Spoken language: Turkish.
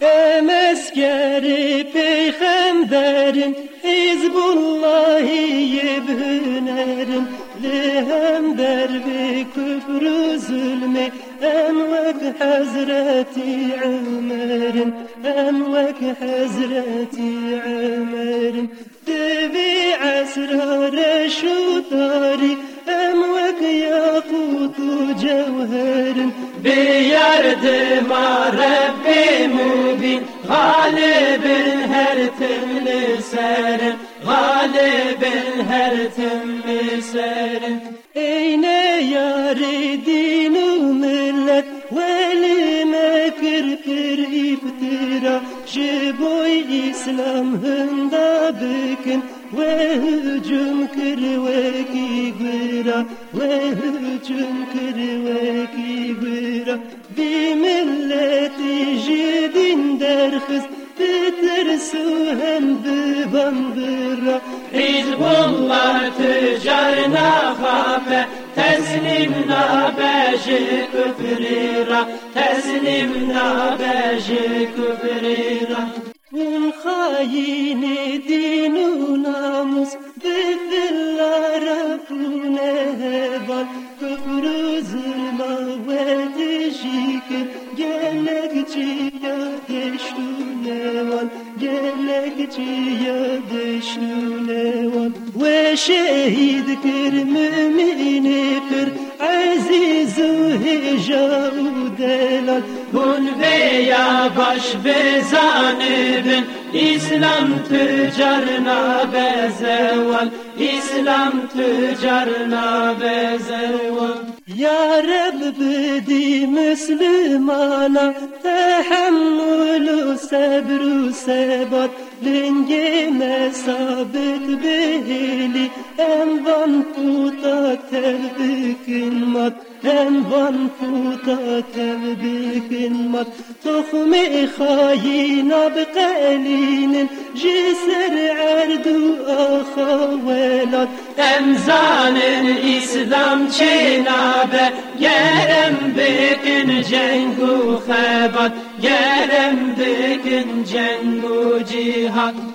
Emeskeri peygamberin Hizbullahi yebhünerin Lihem dervi küfrü zulmi Envek Hazreti Ömer'in Envek Hazreti Ömer'in Devi esrar şu tari Envek yakutu cevherin Bir yerde mare mübin Galibin her türlü serin Galibin her türlü serin Eyne yâri dinu millet Velime kirpir iftira. Jiboy İslam hında bükün Ve hücum kırveki güra Ve hücum kırveki güra Bir milleti jiboy jidin derhiz Bitir suhem bibandıra Hizbullah tüccarına hafe Teslim nabeji küfrira Teslim nabeji küfrira Un haini dinu namus Bifillara pune heval. Küfrü zulma ve teşikir Gelekçiye deştune val Ve şehit kir mümini kir Azizu hicau delal Kun veya baş bezanibin İslam tüccarına bezeval. İslam tüccarına bezeval. Ya Rab bedi Müslümana Sabru sebat Lingime sabit behili Envan puta tevbikin mat Envan puta tevbikin mat Tohmi khayina bqalinin Jisr ardu akhawelat Emzanın İslam çinabe Yerem bikin cengu hebat. Yerem cengu cihat